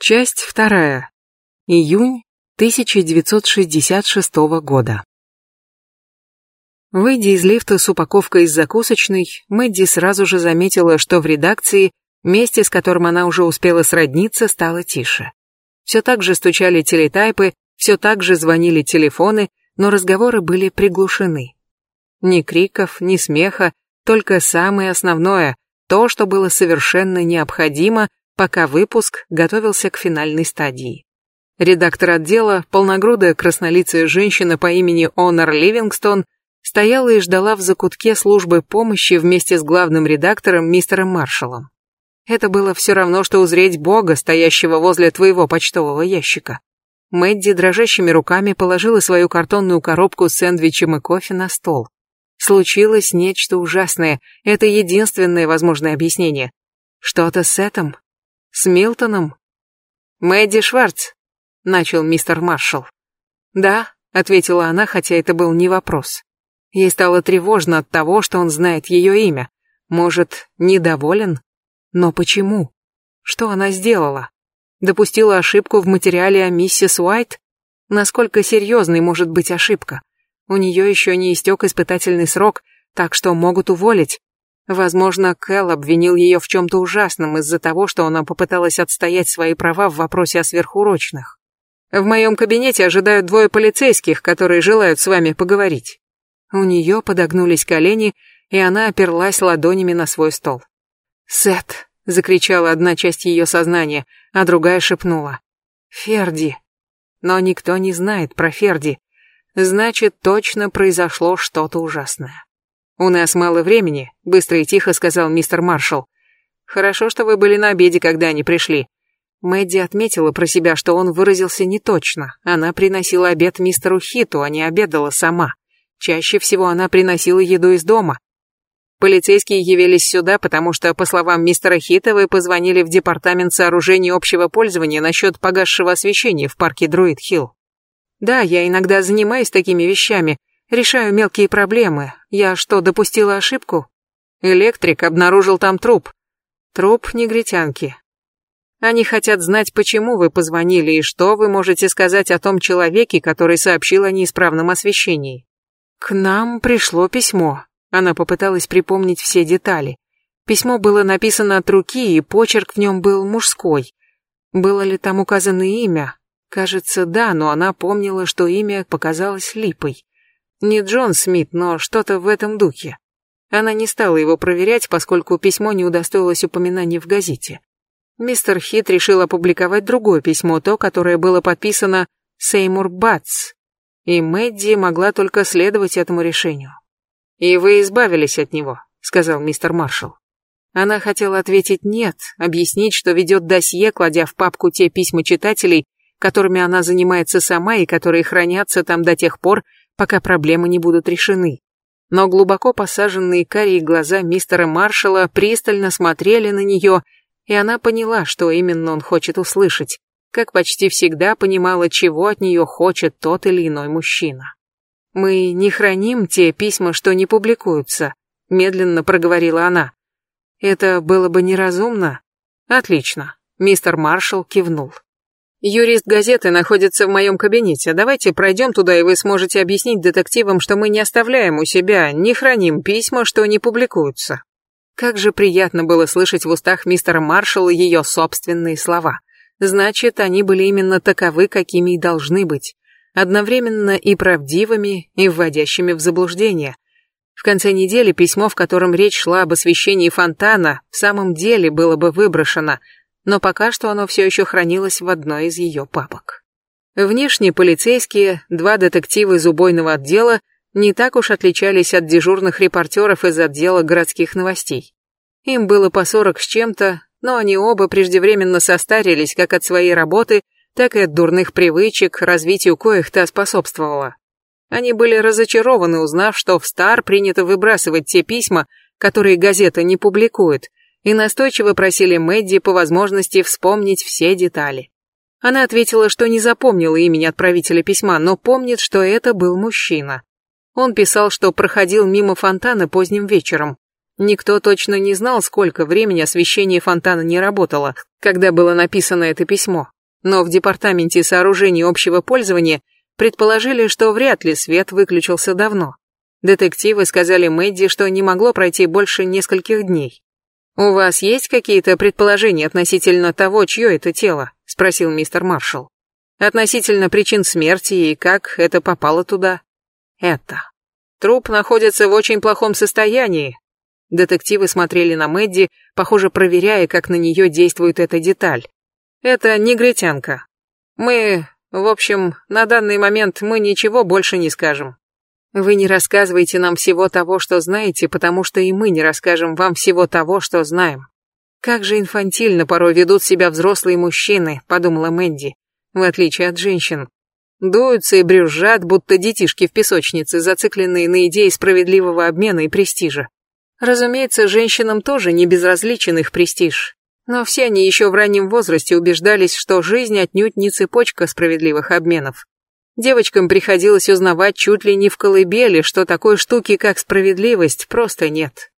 Часть вторая. Июнь 1966 года. Выйдя из лифта с упаковкой из закусочной, Мэдди сразу же заметила, что в редакции, месте, с которым она уже успела сродниться, стало тише. Все так же стучали телетайпы, все так же звонили телефоны, но разговоры были приглушены. Ни криков, ни смеха, только самое основное, то, что было совершенно необходимо, пока выпуск готовился к финальной стадии. Редактор отдела, полногрудая краснолицая женщина по имени Онор Ливингстон, стояла и ждала в закутке службы помощи вместе с главным редактором мистером Маршалом. Это было все равно, что узреть Бога, стоящего возле твоего почтового ящика. Мэдди дрожащими руками положила свою картонную коробку с сэндвичем и кофе на стол. Случилось нечто ужасное, это единственное возможное объяснение. Что-то с этим, с Милтоном? Мэдди Шварц, начал мистер Маршалл. Да, ответила она, хотя это был не вопрос. Ей стало тревожно от того, что он знает ее имя. Может, недоволен? Но почему? Что она сделала? Допустила ошибку в материале о миссис Уайт? Насколько серьезной может быть ошибка? У нее еще не истек испытательный срок, так что могут уволить. Возможно, Кэл обвинил ее в чем-то ужасном из-за того, что она попыталась отстоять свои права в вопросе о сверхурочных. В моем кабинете ожидают двое полицейских, которые желают с вами поговорить. У нее подогнулись колени, и она оперлась ладонями на свой стол. «Сет!» — закричала одна часть ее сознания, а другая шепнула. «Ферди!» Но никто не знает про Ферди. Значит, точно произошло что-то ужасное. «У нас мало времени», — быстро и тихо сказал мистер Маршалл. «Хорошо, что вы были на обеде, когда они пришли». Мэдди отметила про себя, что он выразился неточно. Она приносила обед мистеру Хиту, а не обедала сама. Чаще всего она приносила еду из дома. Полицейские явились сюда, потому что, по словам мистера Хита, вы позвонили в департамент сооружений общего пользования насчет погасшего освещения в парке Друид-Хилл. Да, я иногда занимаюсь такими вещами, Решаю мелкие проблемы. Я что, допустила ошибку? Электрик обнаружил там труп. Труп негритянки. Они хотят знать, почему вы позвонили и что вы можете сказать о том человеке, который сообщил о неисправном освещении. К нам пришло письмо. Она попыталась припомнить все детали. Письмо было написано от руки, и почерк в нем был мужской. Было ли там указано имя? Кажется, да, но она помнила, что имя показалось липой. Не Джон Смит, но что-то в этом духе. Она не стала его проверять, поскольку письмо не удостоилось упоминания в газете. Мистер Хит решил опубликовать другое письмо, то, которое было подписано Сеймур Батс, и Мэдди могла только следовать этому решению. «И вы избавились от него», — сказал мистер Маршалл. Она хотела ответить «нет», объяснить, что ведет досье, кладя в папку те письма читателей, которыми она занимается сама и которые хранятся там до тех пор, пока проблемы не будут решены. Но глубоко посаженные карие глаза мистера Маршала пристально смотрели на нее, и она поняла, что именно он хочет услышать, как почти всегда понимала, чего от нее хочет тот или иной мужчина. «Мы не храним те письма, что не публикуются», — медленно проговорила она. «Это было бы неразумно?» «Отлично», — мистер Маршал кивнул. Юрист газеты находится в моем кабинете. Давайте пройдем туда, и вы сможете объяснить детективам, что мы не оставляем у себя, не храним письма, что не публикуются. Как же приятно было слышать в устах мистера Маршалла ее собственные слова. Значит, они были именно таковы, какими и должны быть. Одновременно и правдивыми, и вводящими в заблуждение. В конце недели письмо, в котором речь шла об освещении фонтана, в самом деле было бы выброшено – но пока что оно все еще хранилось в одной из ее папок. Внешне полицейские, два детектива из убойного отдела не так уж отличались от дежурных репортеров из отдела городских новостей. Им было по сорок с чем-то, но они оба преждевременно состарились как от своей работы, так и от дурных привычек, развитию коих та способствовала. Они были разочарованы, узнав, что в Стар принято выбрасывать те письма, которые газета не публикует, и настойчиво просили Мэдди по возможности вспомнить все детали. Она ответила, что не запомнила имени отправителя письма, но помнит, что это был мужчина. Он писал, что проходил мимо фонтана поздним вечером. Никто точно не знал, сколько времени освещение фонтана не работало, когда было написано это письмо. Но в департаменте сооружений общего пользования предположили, что вряд ли свет выключился давно. Детективы сказали Мэдди, что не могло пройти больше нескольких дней. «У вас есть какие-то предположения относительно того, чье это тело?» – спросил мистер Маршалл. «Относительно причин смерти и как это попало туда?» «Это. Труп находится в очень плохом состоянии, Детективы смотрели на Мэдди, похоже, проверяя, как на нее действует эта деталь. Это негритянка. Мы, в общем, на данный момент мы ничего больше не скажем. Вы не рассказываете нам всего того, что знаете, потому что и мы не расскажем вам всего того, что знаем. Как же инфантильно порой ведут себя взрослые мужчины, подумала Мэдди, в отличие от женщин. Дуются и брюзжат, будто детишки в песочнице, зацикленные на идее справедливого обмена и престижа. Разумеется, женщинам тоже не безразличен их престиж. Но все они еще в раннем возрасте убеждались, что жизнь отнюдь не цепочка справедливых обменов. Девочкам приходилось узнавать чуть ли не в колыбели, что такой штуки, как справедливость, просто нет.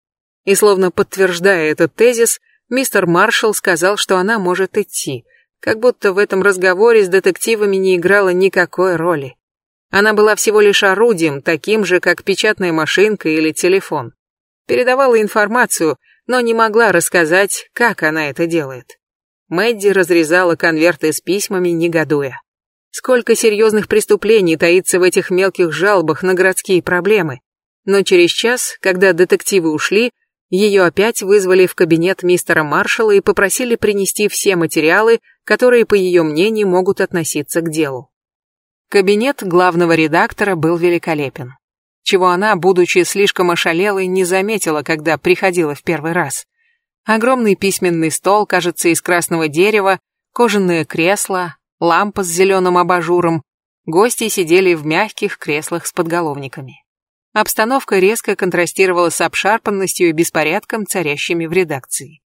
И словно подтверждая этот тезис, мистер Маршалл сказал, что она может идти, как будто в этом разговоре с детективами не играла никакой роли. Она была всего лишь орудием, таким же, как печатная машинка или телефон передавала информацию, но не могла рассказать, как она это делает. Мэдди разрезала конверты с письмами, негодуя. Сколько серьезных преступлений таится в этих мелких жалобах на городские проблемы. Но через час, когда детективы ушли, ее опять вызвали в кабинет мистера Маршалла и попросили принести все материалы, которые, по ее мнению, могут относиться к делу. Кабинет главного редактора был великолепен чего она, будучи слишком ошалелой, не заметила, когда приходила в первый раз. Огромный письменный стол, кажется, из красного дерева, кожаное кресло, лампа с зеленым абажуром. Гости сидели в мягких креслах с подголовниками. Обстановка резко контрастировала с обшарпанностью и беспорядком, царящими в редакции.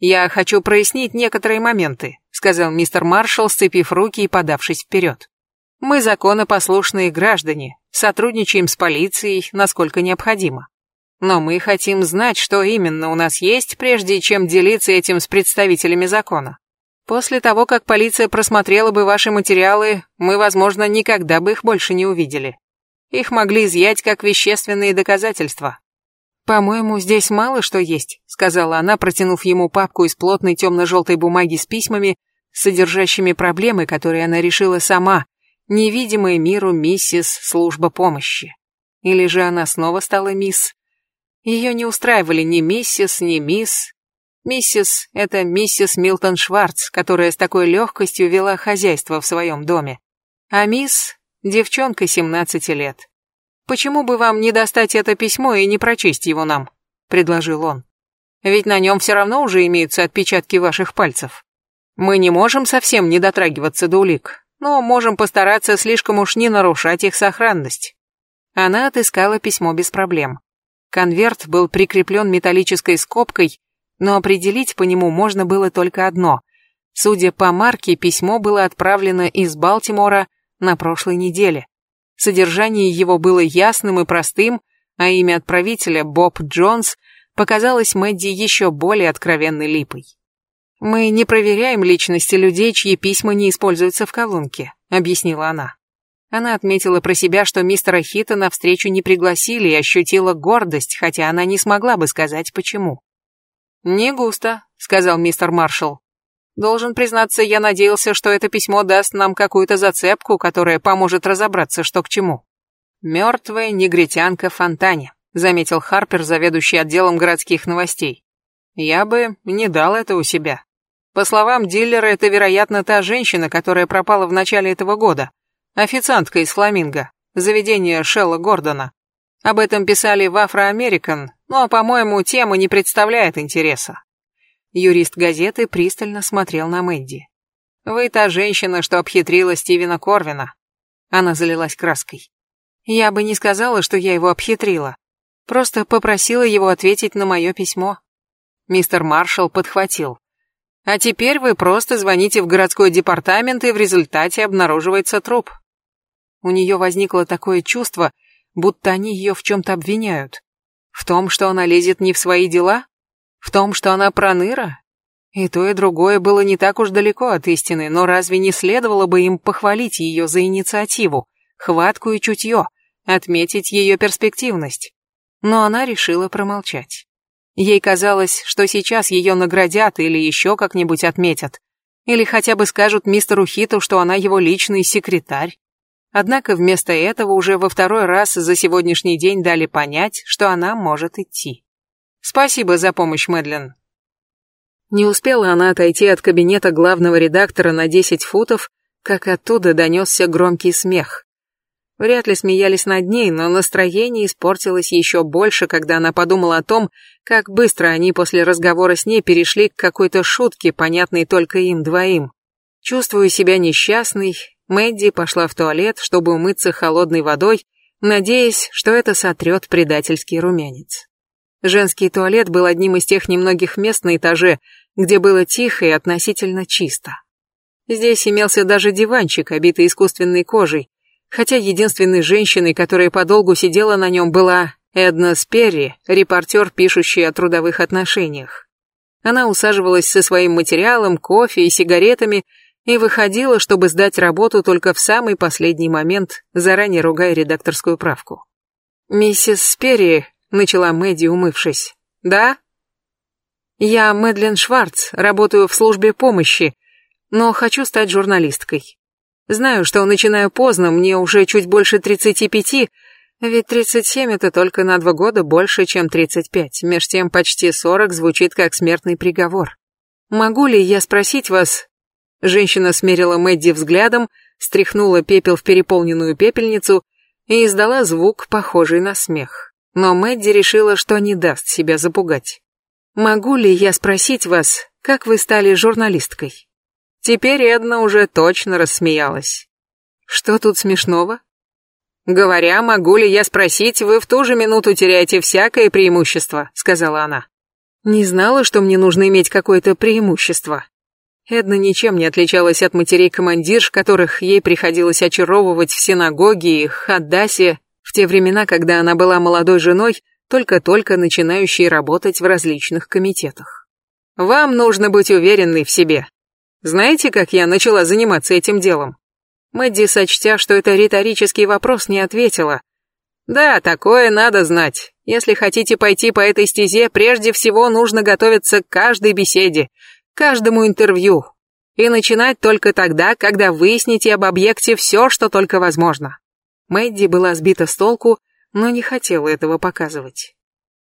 «Я хочу прояснить некоторые моменты», — сказал мистер Маршалл, сцепив руки и подавшись вперед. «Мы законопослушные граждане, сотрудничаем с полицией, насколько необходимо. Но мы хотим знать, что именно у нас есть, прежде чем делиться этим с представителями закона. После того, как полиция просмотрела бы ваши материалы, мы, возможно, никогда бы их больше не увидели. Их могли изъять как вещественные доказательства. «По-моему, здесь мало что есть», — сказала она, протянув ему папку из плотной темно-желтой бумаги с письмами, содержащими проблемы, которые она решила сама, невидимая миру миссис служба помощи. Или же она снова стала мисс? Ее не устраивали ни миссис, ни мисс. Миссис — это миссис Милтон Шварц, которая с такой легкостью вела хозяйство в своем доме. А мисс — девчонка 17 лет. «Почему бы вам не достать это письмо и не прочесть его нам?» — предложил он. «Ведь на нем все равно уже имеются отпечатки ваших пальцев. Мы не можем совсем не дотрагиваться до улик, но можем постараться слишком уж не нарушать их сохранность. Она отыскала письмо без проблем. Конверт был прикреплен металлической скобкой, но определить по нему можно было только одно. Судя по марке, письмо было отправлено из Балтимора на прошлой неделе. Содержание его было ясным и простым, а имя отправителя, Боб Джонс, показалось Мэдди еще более откровенной липой. «Мы не проверяем личности людей, чьи письма не используются в колонке», — объяснила она. Она отметила про себя, что мистера Хита на встречу не пригласили и ощутила гордость, хотя она не смогла бы сказать почему. «Не густо», — сказал мистер Маршалл. «Должен признаться, я надеялся, что это письмо даст нам какую-то зацепку, которая поможет разобраться, что к чему». «Мертвая негритянка фонтане», — заметил Харпер, заведующий отделом городских новостей. «Я бы не дал это у себя». По словам дилера, это, вероятно, та женщина, которая пропала в начале этого года. Официантка из Фламинго, заведение Шелла Гордона. Об этом писали в Афроамерикан, но, по-моему, тема не представляет интереса. Юрист газеты пристально смотрел на Мэдди. «Вы та женщина, что обхитрила Стивена Корвина». Она залилась краской. «Я бы не сказала, что я его обхитрила. Просто попросила его ответить на мое письмо». Мистер Маршалл подхватил. А теперь вы просто звоните в городской департамент, и в результате обнаруживается труп. У нее возникло такое чувство, будто они ее в чем-то обвиняют. В том, что она лезет не в свои дела? В том, что она проныра? И то, и другое было не так уж далеко от истины, но разве не следовало бы им похвалить ее за инициативу, хватку и чутье, отметить ее перспективность? Но она решила промолчать. Ей казалось, что сейчас ее наградят или еще как-нибудь отметят, или хотя бы скажут мистеру Хиту, что она его личный секретарь. Однако вместо этого уже во второй раз за сегодняшний день дали понять, что она может идти. Спасибо за помощь, Мэдлин. Не успела она отойти от кабинета главного редактора на 10 футов, как оттуда донесся громкий смех. Вряд ли смеялись над ней, но настроение испортилось еще больше, когда она подумала о том, как быстро они после разговора с ней перешли к какой-то шутке, понятной только им двоим. Чувствуя себя несчастной, Мэдди пошла в туалет, чтобы умыться холодной водой, надеясь, что это сотрет предательский румянец. Женский туалет был одним из тех немногих мест на этаже, где было тихо и относительно чисто. Здесь имелся даже диванчик, обитый искусственной кожей, хотя единственной женщиной, которая подолгу сидела на нем, была Эдна Сперри, репортер, пишущий о трудовых отношениях. Она усаживалась со своим материалом, кофе и сигаретами и выходила, чтобы сдать работу только в самый последний момент, заранее ругая редакторскую правку. «Миссис Сперри», — начала Мэдди, умывшись. «Да?» «Я Мэдлин Шварц, работаю в службе помощи, но хочу стать журналисткой. Знаю, что начинаю поздно, мне уже чуть больше 35, ведь 37 это только на два года больше, чем 35, меж тем почти 40 звучит как смертный приговор. Могу ли я спросить вас, Женщина смерила Мэдди взглядом, стряхнула пепел в переполненную пепельницу и издала звук, похожий на смех. Но Мэдди решила, что не даст себя запугать. «Могу ли я спросить вас, как вы стали журналисткой?» Теперь Эдна уже точно рассмеялась. «Что тут смешного?» «Говоря, могу ли я спросить, вы в ту же минуту теряете всякое преимущество», — сказала она. «Не знала, что мне нужно иметь какое-то преимущество», Эдна ничем не отличалась от матерей-командирш, которых ей приходилось очаровывать в синагоге и хаддасе в те времена, когда она была молодой женой, только-только начинающей работать в различных комитетах. Вам нужно быть уверенной в себе. Знаете, как я начала заниматься этим делом? Мэдди, сочтя, что это риторический вопрос, не ответила. Да, такое надо знать. Если хотите пойти по этой стезе, прежде всего нужно готовиться к каждой беседе, каждому интервью. И начинать только тогда, когда выясните об объекте все, что только возможно. Мэдди была сбита с толку, но не хотела этого показывать.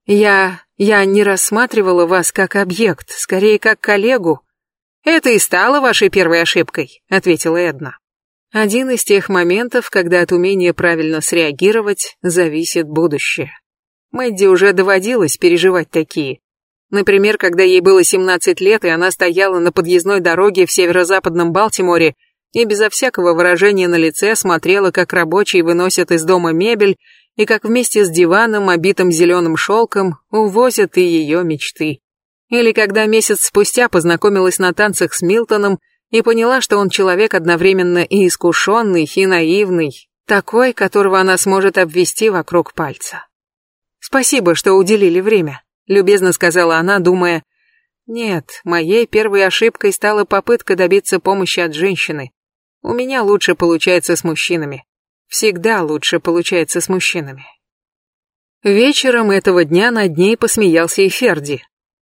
Я... я не рассматривала вас как объект, скорее как коллегу. Это и стало вашей первой ошибкой, ответила Эдна. Один из тех моментов, когда от умения правильно среагировать зависит будущее. Мэдди уже доводилось переживать такие. Например, когда ей было 17 лет, и она стояла на подъездной дороге в северо-западном Балтиморе и безо всякого выражения на лице смотрела, как рабочие выносят из дома мебель и как вместе с диваном, обитым зеленым шелком, увозят и ее мечты. Или когда месяц спустя познакомилась на танцах с Милтоном и поняла, что он человек одновременно и искушенный, и наивный, такой, которого она сможет обвести вокруг пальца. Спасибо, что уделили время любезно сказала она, думая, нет, моей первой ошибкой стала попытка добиться помощи от женщины. У меня лучше получается с мужчинами. Всегда лучше получается с мужчинами. Вечером этого дня над ней посмеялся и Ферди.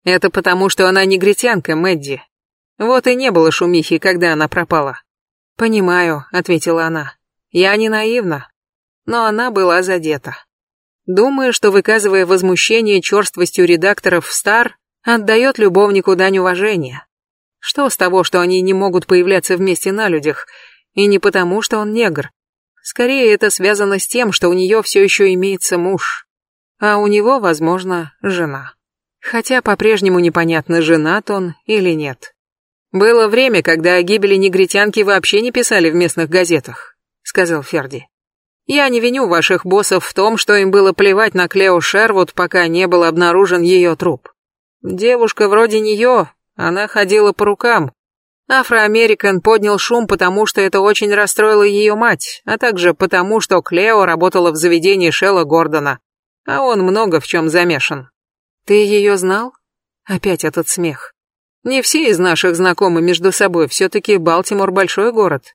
Это потому, что она негритянка, Мэдди. Вот и не было шумихи, когда она пропала. «Понимаю», — ответила она. «Я не наивна». Но она была задета. Думаю, что выказывая возмущение черствостью редакторов в Стар, отдает любовнику дань уважения. Что с того, что они не могут появляться вместе на людях, и не потому, что он негр. Скорее, это связано с тем, что у нее все еще имеется муж, а у него, возможно, жена. Хотя по-прежнему непонятно, женат он или нет. Было время, когда о гибели негритянки вообще не писали в местных газетах, сказал Ферди. Я не виню ваших боссов в том, что им было плевать на Клео Шервуд, пока не был обнаружен ее труп. Девушка вроде нее, она ходила по рукам. Афроамерикан поднял шум, потому что это очень расстроило ее мать, а также потому, что Клео работала в заведении Шелла Гордона. А он много в чем замешан. Ты ее знал? Опять этот смех. Не все из наших знакомы между собой, все-таки Балтимор большой город.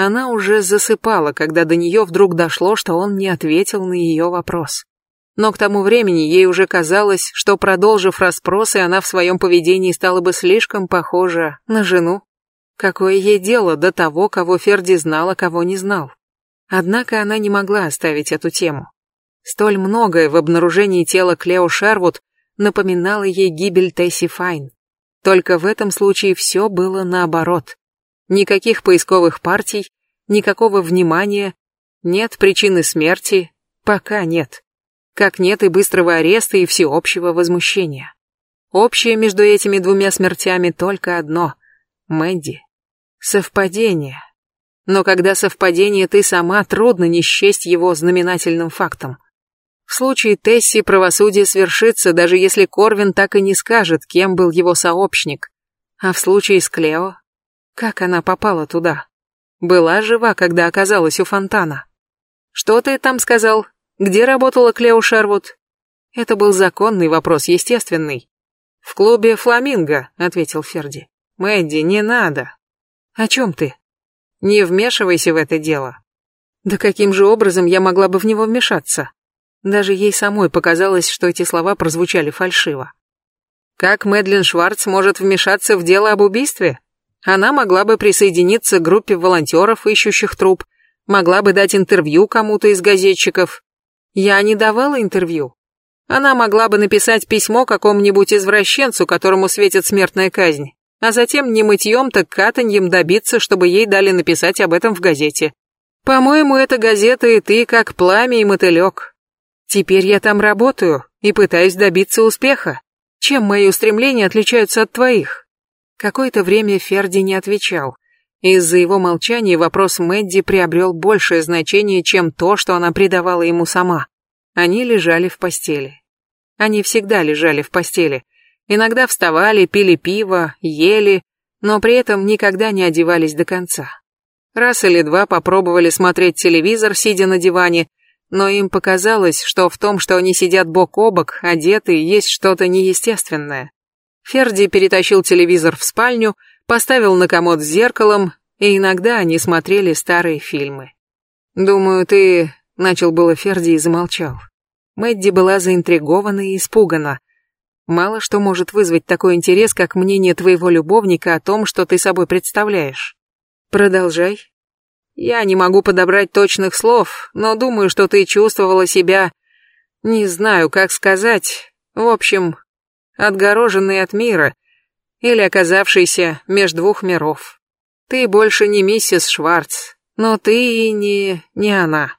Она уже засыпала, когда до нее вдруг дошло, что он не ответил на ее вопрос. Но к тому времени ей уже казалось, что, продолжив расспросы, она в своем поведении стала бы слишком похожа на жену. Какое ей дело до того, кого Ферди знал, а кого не знал? Однако она не могла оставить эту тему. Столь многое в обнаружении тела Клео Шервуд напоминало ей гибель Тесси Файн. Только в этом случае все было наоборот. Никаких поисковых партий, никакого внимания, нет причины смерти, пока нет. Как нет и быстрого ареста и всеобщего возмущения. Общее между этими двумя смертями только одно — Мэдди. Совпадение. Но когда совпадение ты сама, трудно не счесть его знаменательным фактом. В случае Тесси правосудие свершится, даже если Корвин так и не скажет, кем был его сообщник. А в случае с Клео? Как она попала туда? Была жива, когда оказалась у фонтана. Что ты там сказал? Где работала Клео Шервуд? Это был законный вопрос, естественный. В клубе «Фламинго», — ответил Ферди. Мэдди, не надо. О чем ты? Не вмешивайся в это дело. Да каким же образом я могла бы в него вмешаться? Даже ей самой показалось, что эти слова прозвучали фальшиво. Как Мэдлин Шварц может вмешаться в дело об убийстве? Она могла бы присоединиться к группе волонтеров, ищущих труп, могла бы дать интервью кому-то из газетчиков. Я не давала интервью. Она могла бы написать письмо какому-нибудь извращенцу, которому светит смертная казнь, а затем не мытьем, так катаньем добиться, чтобы ей дали написать об этом в газете. По-моему, эта газета и ты как пламя и мотылек. Теперь я там работаю и пытаюсь добиться успеха. Чем мои устремления отличаются от твоих? Какое-то время Ферди не отвечал. Из-за его молчания вопрос Мэдди приобрел большее значение, чем то, что она придавала ему сама. Они лежали в постели. Они всегда лежали в постели. Иногда вставали, пили пиво, ели, но при этом никогда не одевались до конца. Раз или два попробовали смотреть телевизор, сидя на диване, но им показалось, что в том, что они сидят бок о бок, одеты, есть что-то неестественное. Ферди перетащил телевизор в спальню, поставил на комод с зеркалом, и иногда они смотрели старые фильмы. «Думаю, ты...» — начал было Ферди и замолчал. Мэдди была заинтригована и испугана. Мало что может вызвать такой интерес, как мнение твоего любовника о том, что ты собой представляешь. Продолжай. Я не могу подобрать точных слов, но думаю, что ты чувствовала себя... Не знаю, как сказать. В общем, отгороженной от мира или оказавшейся меж двух миров. Ты больше не миссис Шварц, но ты и не... не она.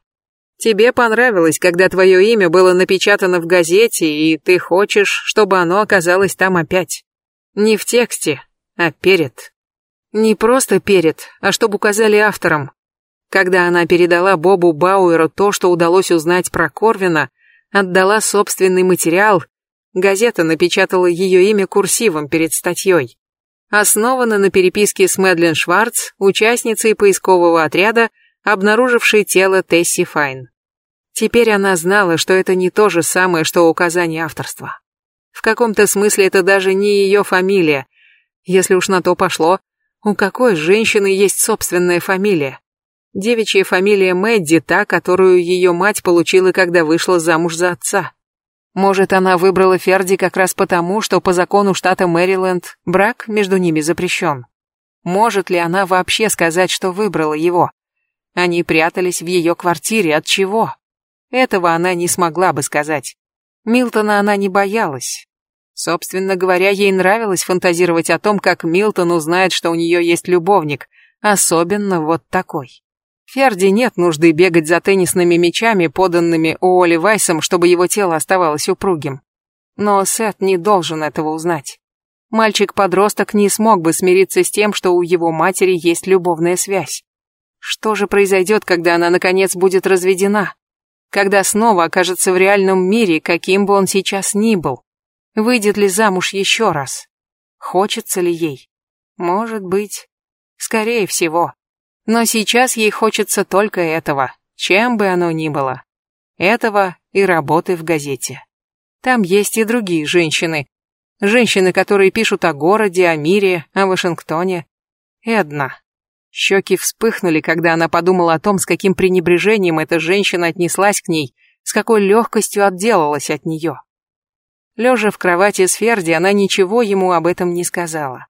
Тебе понравилось, когда твое имя было напечатано в газете, и ты хочешь, чтобы оно оказалось там опять. Не в тексте, а перед. Не просто перед, а чтобы указали авторам. Когда она передала Бобу Бауэру то, что удалось узнать про Корвина, отдала собственный материал, газета напечатала ее имя курсивом перед статьей. Основана на переписке с Мэдлин Шварц, участницей поискового отряда, обнаружившей тело Тесси Файн. Теперь она знала, что это не то же самое, что указание авторства. В каком-то смысле это даже не ее фамилия. Если уж на то пошло, у какой женщины есть собственная фамилия? Девичья фамилия Мэдди, та, которую ее мать получила, когда вышла замуж за отца. Может, она выбрала Ферди как раз потому, что по закону штата Мэриленд брак между ними запрещен. Может ли она вообще сказать, что выбрала его? Они прятались в ее квартире, от чего? Этого она не смогла бы сказать. Милтона она не боялась. Собственно говоря, ей нравилось фантазировать о том, как Милтон узнает, что у нее есть любовник, особенно вот такой. Ферди нет нужды бегать за теннисными мячами, поданными Уолли Вайсом, чтобы его тело оставалось упругим. Но Сет не должен этого узнать. Мальчик-подросток не смог бы смириться с тем, что у его матери есть любовная связь. Что же произойдет, когда она наконец будет разведена? Когда снова окажется в реальном мире, каким бы он сейчас ни был? Выйдет ли замуж еще раз? Хочется ли ей? Может быть. Скорее всего. Но сейчас ей хочется только этого, чем бы оно ни было. Этого и работы в газете. Там есть и другие женщины. Женщины, которые пишут о городе, о мире, о Вашингтоне. И одна. Щеки вспыхнули, когда она подумала о том, с каким пренебрежением эта женщина отнеслась к ней, с какой легкостью отделалась от нее. Лежа в кровати с Ферди, она ничего ему об этом не сказала.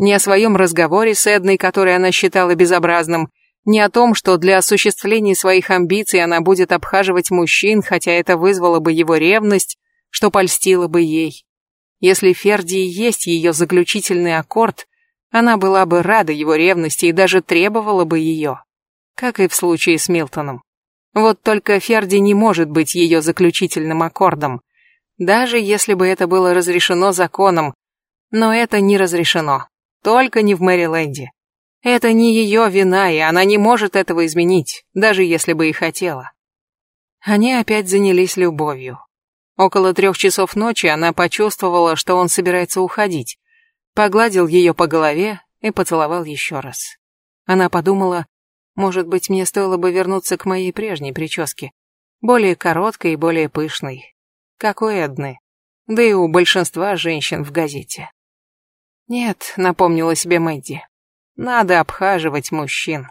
Ни о своем разговоре с Эдной, который она считала безобразным, ни о том, что для осуществления своих амбиций она будет обхаживать мужчин, хотя это вызвало бы его ревность, что польстило бы ей. Если Ферди и есть ее заключительный аккорд, она была бы рада его ревности и даже требовала бы ее. Как и в случае с Милтоном. Вот только Ферди не может быть ее заключительным аккордом, даже если бы это было разрешено законом. Но это не разрешено. Только не в Мэриленде. Это не ее вина, и она не может этого изменить, даже если бы и хотела. Они опять занялись любовью. Около трех часов ночи она почувствовала, что он собирается уходить погладил ее по голове и поцеловал еще раз. Она подумала, может быть, мне стоило бы вернуться к моей прежней прическе, более короткой и более пышной, как у Эдны, да и у большинства женщин в газете. Нет, напомнила себе Мэдди, надо обхаживать мужчин.